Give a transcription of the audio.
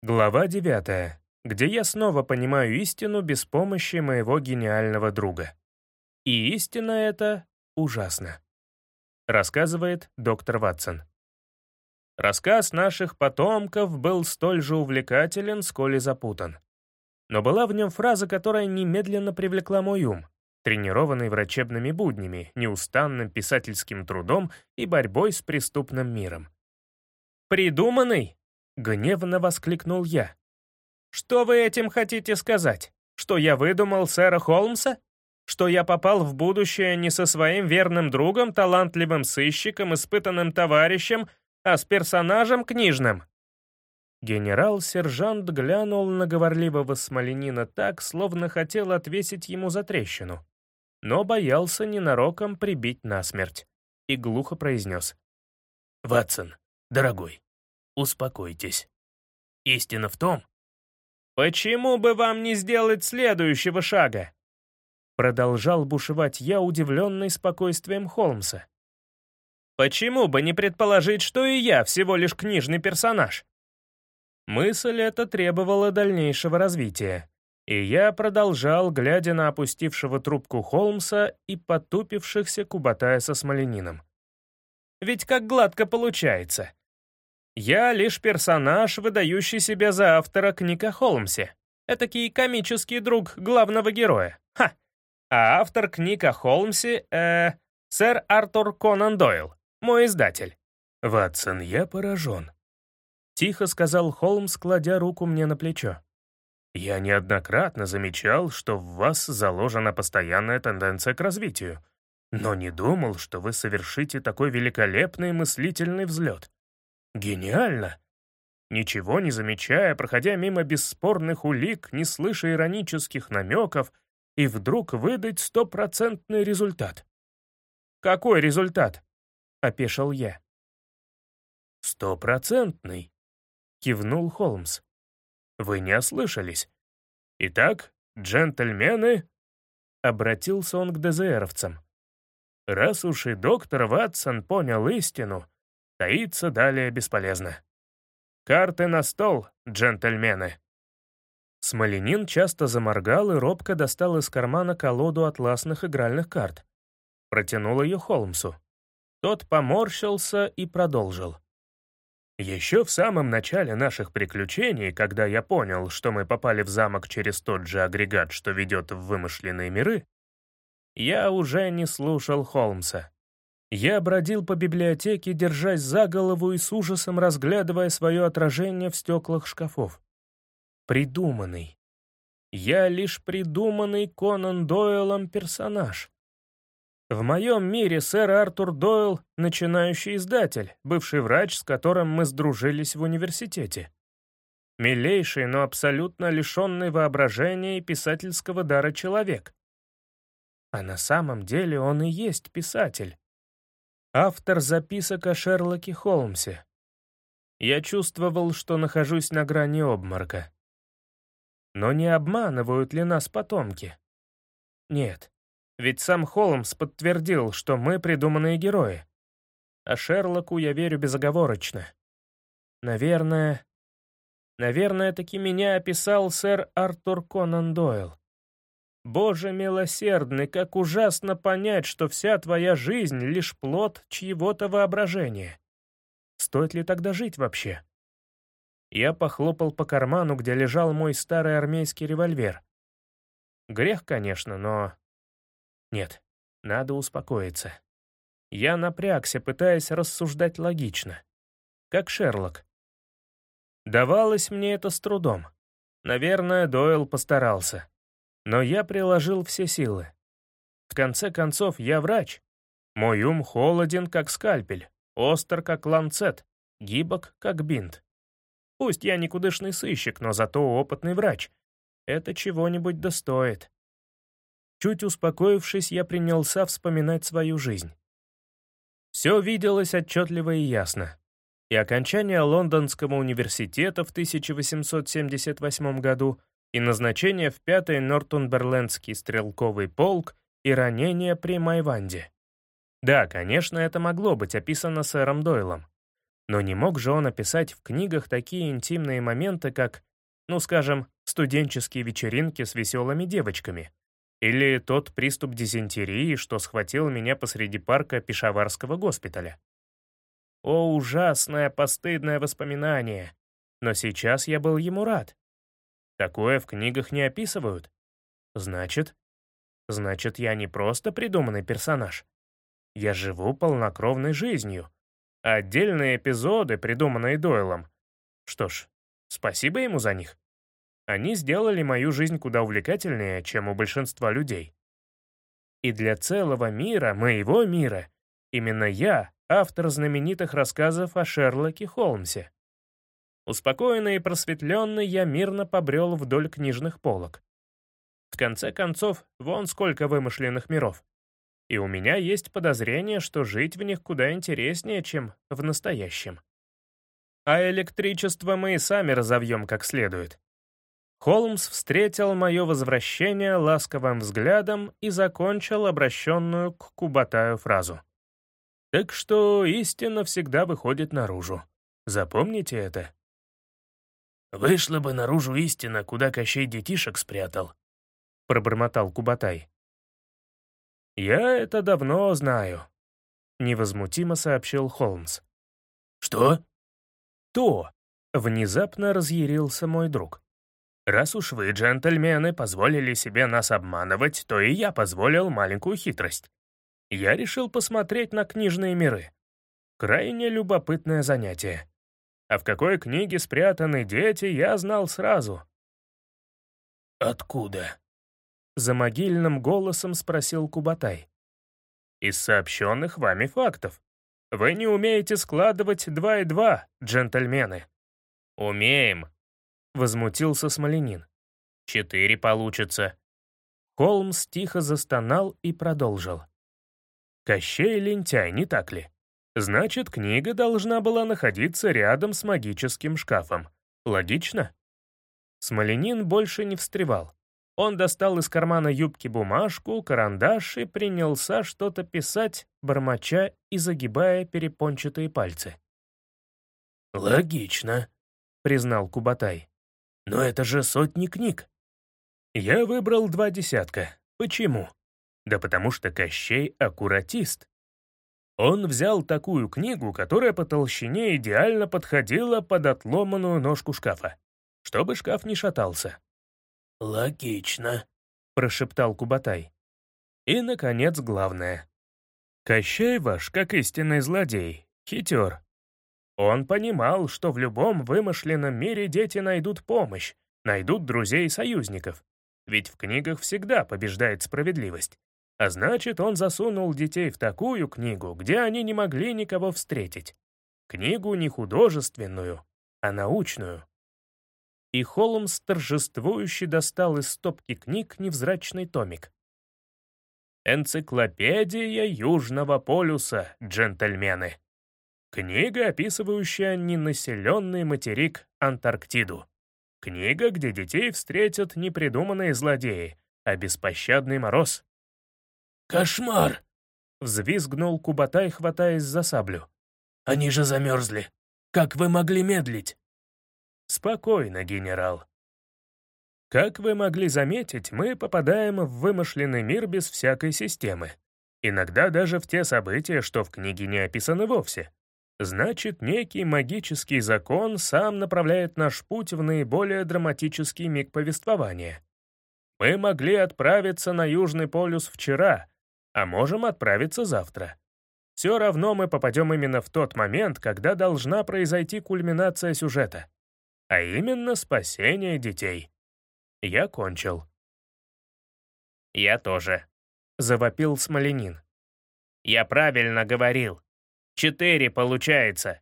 Глава 9, где я снова понимаю истину без помощи моего гениального друга. И истина эта ужасна. Рассказывает доктор Ватсон. Рассказ наших потомков был столь же увлекателен, сколь и запутан. Но была в нем фраза, которая немедленно привлекла мой ум, тренированный врачебными буднями, неустанным писательским трудом и борьбой с преступным миром. «Придуманный?» Гневно воскликнул я. «Что вы этим хотите сказать? Что я выдумал сэра Холмса? Что я попал в будущее не со своим верным другом, талантливым сыщиком, испытанным товарищем, а с персонажем книжным?» Генерал-сержант глянул на говорливого смоленина так, словно хотел отвесить ему за трещину, но боялся ненароком прибить насмерть, и глухо произнес. «Ватсон, дорогой, успокойтесь. Истина в том... «Почему бы вам не сделать следующего шага?» Продолжал бушевать я, удивленный спокойствием Холмса. «Почему бы не предположить, что и я всего лишь книжный персонаж?» Мысль эта требовала дальнейшего развития, и я продолжал, глядя на опустившего трубку Холмса и потупившихся Кубатая со Смолениным. «Ведь как гладко получается!» Я лишь персонаж, выдающий себя за автора книг Холмсе. Этакий комический друг главного героя. Ха! А автор книг Холмсе, э, сэр Артур Конан Дойл, мой издатель. «Ватсон, я поражен», — тихо сказал Холмс, кладя руку мне на плечо. «Я неоднократно замечал, что в вас заложена постоянная тенденция к развитию, но не думал, что вы совершите такой великолепный мыслительный взлет. Гениально! Ничего не замечая, проходя мимо бесспорных улик, не слыша иронических намеков, и вдруг выдать стопроцентный результат. «Какой результат?» — опешил я. «Стопроцентный», — кивнул Холмс. «Вы не ослышались. Итак, джентльмены...» — обратился он к ДЗРовцам. «Раз уж и доктор Ватсон понял истину, Таиться далее бесполезно. Карты на стол, джентльмены. Смоленин часто заморгал и робко достал из кармана колоду атласных игральных карт. Протянул ее Холмсу. Тот поморщился и продолжил. Еще в самом начале наших приключений, когда я понял, что мы попали в замок через тот же агрегат, что ведет в вымышленные миры, я уже не слушал Холмса. Я бродил по библиотеке, держась за голову и с ужасом разглядывая свое отражение в стеклах шкафов. Придуманный. Я лишь придуманный Конан Дойлом персонаж. В моем мире сэр Артур Дойл — начинающий издатель, бывший врач, с которым мы сдружились в университете. Милейший, но абсолютно лишенный воображения и писательского дара человек. А на самом деле он и есть писатель автор записок о Шерлоке Холмсе. Я чувствовал, что нахожусь на грани обморока. Но не обманывают ли нас потомки? Нет, ведь сам Холмс подтвердил, что мы придуманные герои. А Шерлоку я верю безоговорочно. Наверное... Наверное, таки меня описал сэр Артур Конан Дойл. Боже милосердный, как ужасно понять, что вся твоя жизнь — лишь плод чьего-то воображения. Стоит ли тогда жить вообще? Я похлопал по карману, где лежал мой старый армейский револьвер. Грех, конечно, но... Нет, надо успокоиться. Я напрягся, пытаясь рассуждать логично. Как Шерлок. Давалось мне это с трудом. Наверное, Дойл постарался. Но я приложил все силы. В конце концов, я врач. Мой ум холоден, как скальпель, остр, как ланцет, гибок, как бинт. Пусть я никудышный сыщик, но зато опытный врач. Это чего-нибудь достоит. Чуть успокоившись, я принялся вспоминать свою жизнь. Все виделось отчетливо и ясно. И окончание Лондонского университета в 1878 году, и назначение в пятый Нортумберлендский стрелковый полк и ранение при Майванде. Да, конечно, это могло быть описано сэром Дойлом. Но не мог же он описать в книгах такие интимные моменты, как, ну скажем, студенческие вечеринки с веселыми девочками, или тот приступ дизентерии, что схватил меня посреди парка Пешаварского госпиталя. О, ужасное, постыдное воспоминание! Но сейчас я был ему рад. Такое в книгах не описывают. Значит, значит, я не просто придуманный персонаж. Я живу полнокровной жизнью. Отдельные эпизоды, придуманные Дойлом. Что ж, спасибо ему за них. Они сделали мою жизнь куда увлекательнее, чем у большинства людей. И для целого мира, моего мира, именно я — автор знаменитых рассказов о Шерлоке Холмсе. Успокоенный и просветленный, я мирно побрел вдоль книжных полок. В конце концов, вон сколько вымышленных миров. И у меня есть подозрение, что жить в них куда интереснее, чем в настоящем. А электричество мы и сами разовьем как следует. Холмс встретил мое возвращение ласковым взглядом и закончил обращенную к Кубатаю фразу. «Так что истина всегда выходит наружу. Запомните это». «Вышла бы наружу истина, куда Кощей детишек спрятал», — пробормотал Кубатай. «Я это давно знаю», — невозмутимо сообщил Холмс. «Что?» «То», — внезапно разъярился мой друг. «Раз уж вы, джентльмены, позволили себе нас обманывать, то и я позволил маленькую хитрость. Я решил посмотреть на книжные миры. Крайне любопытное занятие. А в какой книге спрятаны дети, я знал сразу». «Откуда?» За могильным голосом спросил Кубатай. «Из сообщенных вами фактов. Вы не умеете складывать два и два, джентльмены». «Умеем», Возмутился Смоленин. «Четыре получится». Холмс тихо застонал и продолжил. «Кощей лентяй, не так ли? Значит, книга должна была находиться рядом с магическим шкафом. Логично?» Смоленин больше не встревал. Он достал из кармана юбки бумажку, карандаш и принялся что-то писать, бормоча и загибая перепончатые пальцы. «Логично», — признал Кубатай. Но это же сотни книг. Я выбрал два десятка. Почему? Да потому что Кощей — аккуратист. Он взял такую книгу, которая по толщине идеально подходила под отломанную ножку шкафа, чтобы шкаф не шатался. «Логично», — прошептал Кубатай. И, наконец, главное. Кощей ваш, как истинный злодей, хитер, он понимал, что в любом вымышленном мире дети найдут помощь, найдут друзей и союзников. Ведь в книгах всегда побеждает справедливость. А значит, он засунул детей в такую книгу, где они не могли никого встретить. Книгу не художественную, а научную. И Холмс торжествующе достал из стопки книг невзрачный томик. «Энциклопедия Южного полюса, джентльмены!» Книга, описывающая ненаселенный материк Антарктиду. Книга, где детей встретят не придуманные злодеи, а беспощадный мороз. «Кошмар!» — взвизгнул Кубатай, хватаясь за саблю. «Они же замерзли! Как вы могли медлить?» «Спокойно, генерал. Как вы могли заметить, мы попадаем в вымышленный мир без всякой системы. Иногда даже в те события, что в книге не описаны вовсе. Значит, некий магический закон сам направляет наш путь в наиболее драматический миг повествования. Мы могли отправиться на Южный полюс вчера, а можем отправиться завтра. Все равно мы попадем именно в тот момент, когда должна произойти кульминация сюжета. А именно спасение детей. Я кончил. «Я тоже», — завопил Смоленин. «Я правильно говорил. Четыре получается.